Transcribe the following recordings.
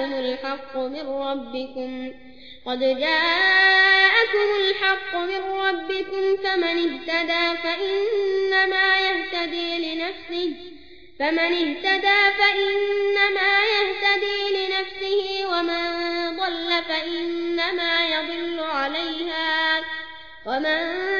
جاءكم الحق من ربكم. قد جاءكم الحق من ربكم فمن اهتدى فإنما يهتدي لنفسه. فمن اهتدى فإنما يهتدي لنفسه ومن ضل فإنما يضل عليها. ومن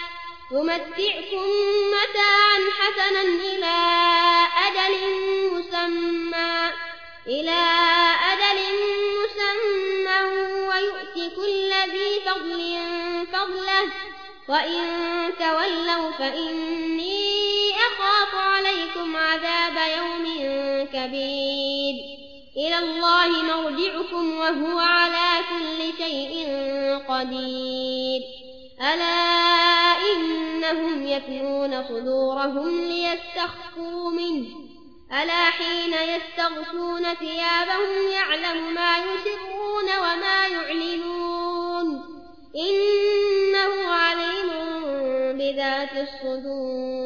يمتعكم متاعا حسنا إلى أجل مسمى إلى أجل مسمى ويؤتي كل ذي فضل فضله. وإن تولوا فإني أخاف عليكم عذاب يوم كبير. إلى الله مرجعكم وهو على كل شيء قدير. ألا يفنون صدورهم ليستخفوا منه. ألا حين يستغشون ثيابهم يعلم ما يسرون وما يعلنون. إنه عليم بذات الصدور.